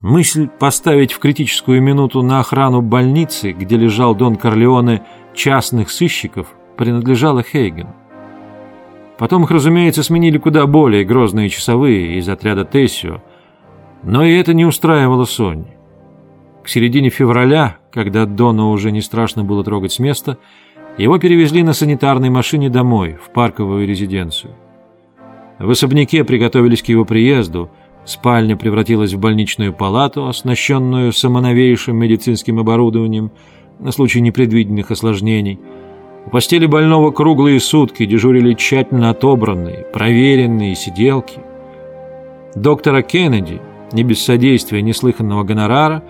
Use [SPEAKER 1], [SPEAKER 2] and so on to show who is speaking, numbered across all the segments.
[SPEAKER 1] Мысль поставить в критическую минуту на охрану больницы, где лежал Дон Корлеоне, частных сыщиков, принадлежала Хейгену. Потом их, разумеется, сменили куда более грозные часовые из отряда Тессио, но и это не устраивало Сонни. К середине февраля, когда Дона уже не страшно было трогать с места, его перевезли на санитарной машине домой, в парковую резиденцию. В особняке приготовились к его приезду, спальня превратилась в больничную палату, оснащенную самоновейшим медицинским оборудованием на случай непредвиденных осложнений – у постели больного круглые сутки дежурили тщательно отобранные, проверенные сиделки. Доктора Кеннеди, не без содействия неслыханного гонорара,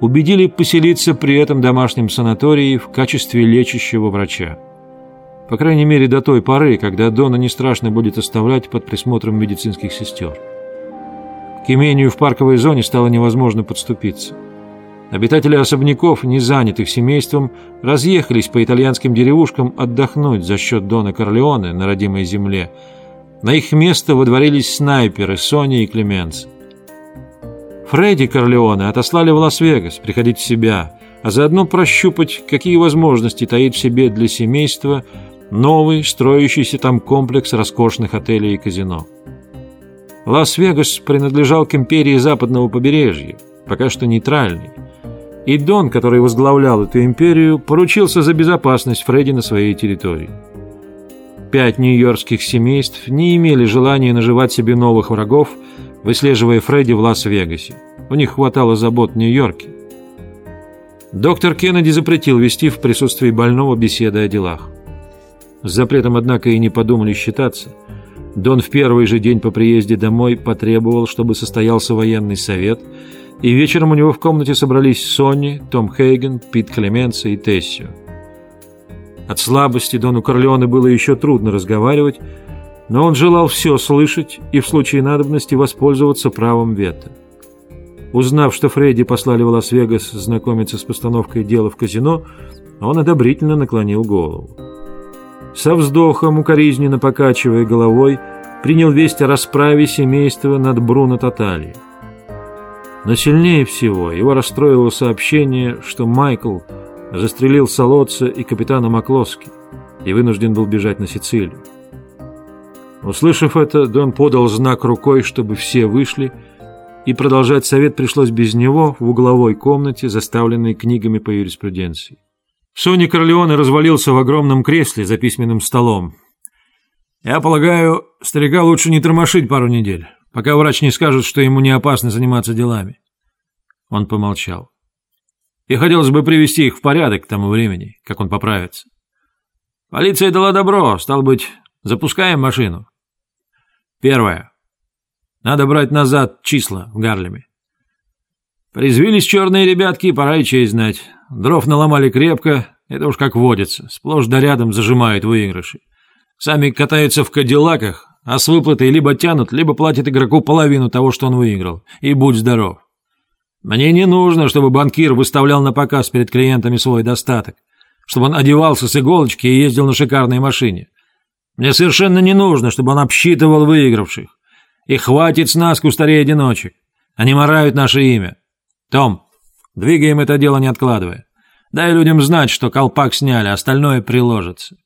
[SPEAKER 1] убедили поселиться при этом домашнем санатории в качестве лечащего врача. По крайней мере, до той поры, когда Дона не страшно будет оставлять под присмотром медицинских сестер. Имению в парковой зоне стало невозможно подступиться. Обитатели особняков, не занятых семейством, разъехались по итальянским деревушкам отдохнуть за счет Дона Корлеоне на родимой земле. На их место водворились снайперы Сони и Клеменс. Фредди Корлеоне отослали в Лас-Вегас приходить в себя, а заодно прощупать, какие возможности таит в себе для семейства новый, строящийся там комплекс роскошных отелей и казино. Лас-Вегас принадлежал к империи западного побережья, пока что нейтральный, и Дон, который возглавлял эту империю, поручился за безопасность Фредди на своей территории. Пять нью-йоркских семейств не имели желания наживать себе новых врагов, выслеживая Фредди в Лас-Вегасе. У них хватало забот в Нью-Йорке. Доктор Кеннеди запретил вести в присутствии больного беседы о делах. С запретом, однако, и не подумали считаться. Дон в первый же день по приезде домой потребовал, чтобы состоялся военный совет – и вечером у него в комнате собрались Сонни, Том Хейген, Пит Клеменца и Тессио. От слабости Дону Корлеоне было еще трудно разговаривать, но он желал все слышать и в случае надобности воспользоваться правом вето. Узнав, что Фредди послали в Лас-Вегас знакомиться с постановкой дела в казино, он одобрительно наклонил голову. Со вздохом, укоризненно покачивая головой, принял весть о расправе семейства над Бруно Татали. Но сильнее всего его расстроило сообщение, что Майкл застрелил Солодца и капитана Маклоски и вынужден был бежать на Сицилию. Услышав это, Дон подал знак рукой, чтобы все вышли, и продолжать совет пришлось без него в угловой комнате, заставленной книгами по юриспруденции. Сони Корлеоне развалился в огромном кресле за письменным столом. «Я полагаю, старика лучше не тормошить пару недель пока врач не скажет, что ему не опасно заниматься делами. Он помолчал. И хотелось бы привести их в порядок к тому времени, как он поправится. Полиция дала добро, стал быть, запускаем машину. Первое. Надо брать назад числа в Гарлеме. Призвились черные ребятки, пора и честь знать. Дров наломали крепко, это уж как водится, сплошь да рядом зажимают выигрыши. Сами катаются в кадиллаках, а с выплатой либо тянут, либо платят игроку половину того, что он выиграл. И будь здоров. Мне не нужно, чтобы банкир выставлял на показ перед клиентами свой достаток, чтобы он одевался с иголочки и ездил на шикарной машине. Мне совершенно не нужно, чтобы он обсчитывал выигравших. И хватит с нас кустарей-одиночек. Они морают наше имя. Том, двигаем это дело не откладывая. Дай людям знать, что колпак сняли, остальное приложится.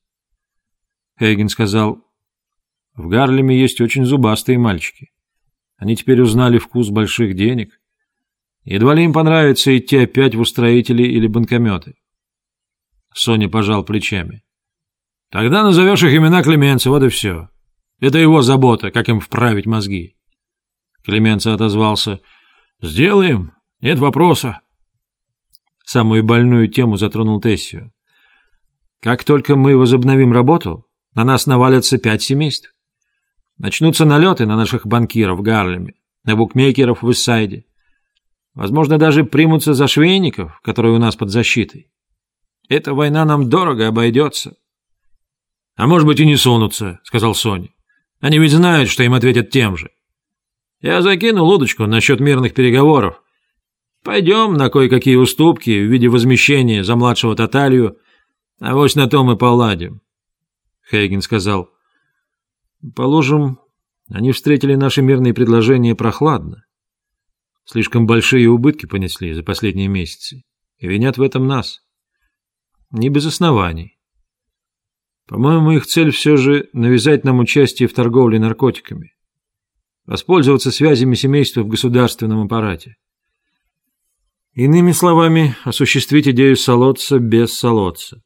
[SPEAKER 1] Хейген сказал, в Гарлеме есть очень зубастые мальчики. Они теперь узнали вкус больших денег. Едва ли им понравится идти опять в устроители или банкометы. Соня пожал плечами. Тогда назовешь их имена Клеменца, вот и все. Это его забота, как им вправить мозги. Клеменца отозвался. Сделаем, нет вопроса. Самую больную тему затронул Тессию. Как только мы возобновим работу, на нас навалятся пять семейств. Начнутся налеты на наших банкиров в Гарлеме, на букмекеров в Иссайде. Возможно, даже примутся за швейников, которые у нас под защитой. Эта война нам дорого обойдется. — А может быть и не сунутся, — сказал Соня. — Они ведь знают, что им ответят тем же. Я закинул удочку насчет мирных переговоров. Пойдем на кое-какие уступки в виде возмещения за младшего Таталью, а вот на том и поладим. Хейген сказал, Положим, они встретили наши мирные предложения прохладно. Слишком большие убытки понесли за последние месяцы. И винят в этом нас. Не без оснований. По-моему, их цель все же навязать нам участие в торговле наркотиками. Воспользоваться связями семейства в государственном аппарате. Иными словами, осуществить идею солодца без солодца.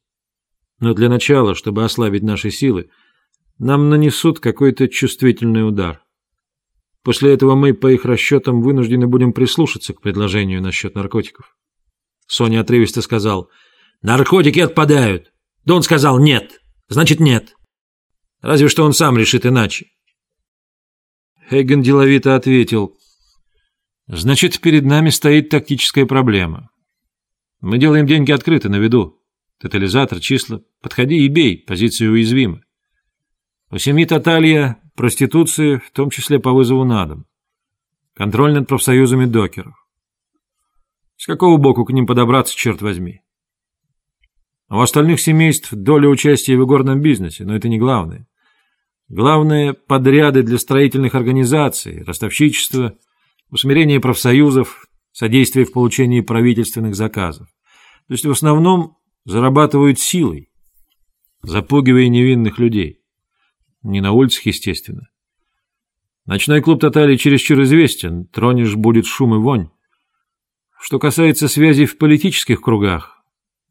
[SPEAKER 1] Но для начала, чтобы ослабить наши силы, нам нанесут какой-то чувствительный удар. После этого мы, по их расчетам, вынуждены будем прислушаться к предложению насчет наркотиков. Соня отрывисто сказал, «Наркотики отпадают!» Дон сказал «нет», значит «нет». Разве что он сам решит иначе. Хейген деловито ответил, «Значит, перед нами стоит тактическая проблема. Мы делаем деньги открыто, на виду. Тотализатор, числа. Подходи и бей, позиция уязвима. У семьи Таталья проституции, в том числе по вызову на дом. Контроль над профсоюзами докеров. С какого боку к ним подобраться, черт возьми? У остальных семейств доля участия в игорном бизнесе, но это не главное. Главное – подряды для строительных организаций, ростовщичество, усмирение профсоюзов, содействие в получении правительственных заказов. То есть в основном зарабатывают силой, запугивая невинных людей. Не на улицах, естественно. Ночной клуб Татали чересчур известен, тронешь будет шум и вонь. Что касается связей в политических кругах,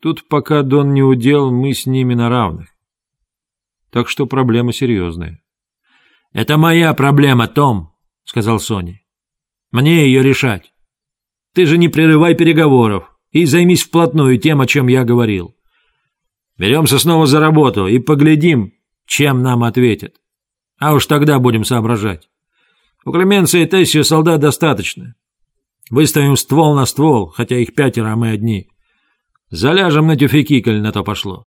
[SPEAKER 1] тут пока Дон не удел, мы с ними на равных. Так что проблема серьезная. «Это моя проблема, Том», — сказал Сони. «Мне ее решать. Ты же не прерывай переговоров и займись вплотную тем, о чем я говорил. Беремся снова за работу и поглядим, чем нам ответят. А уж тогда будем соображать. У Клеменции и Тессию солдат достаточно. Выставим ствол на ствол, хотя их пятеро, а мы одни. Заляжем на тюфяки, коль на то пошло.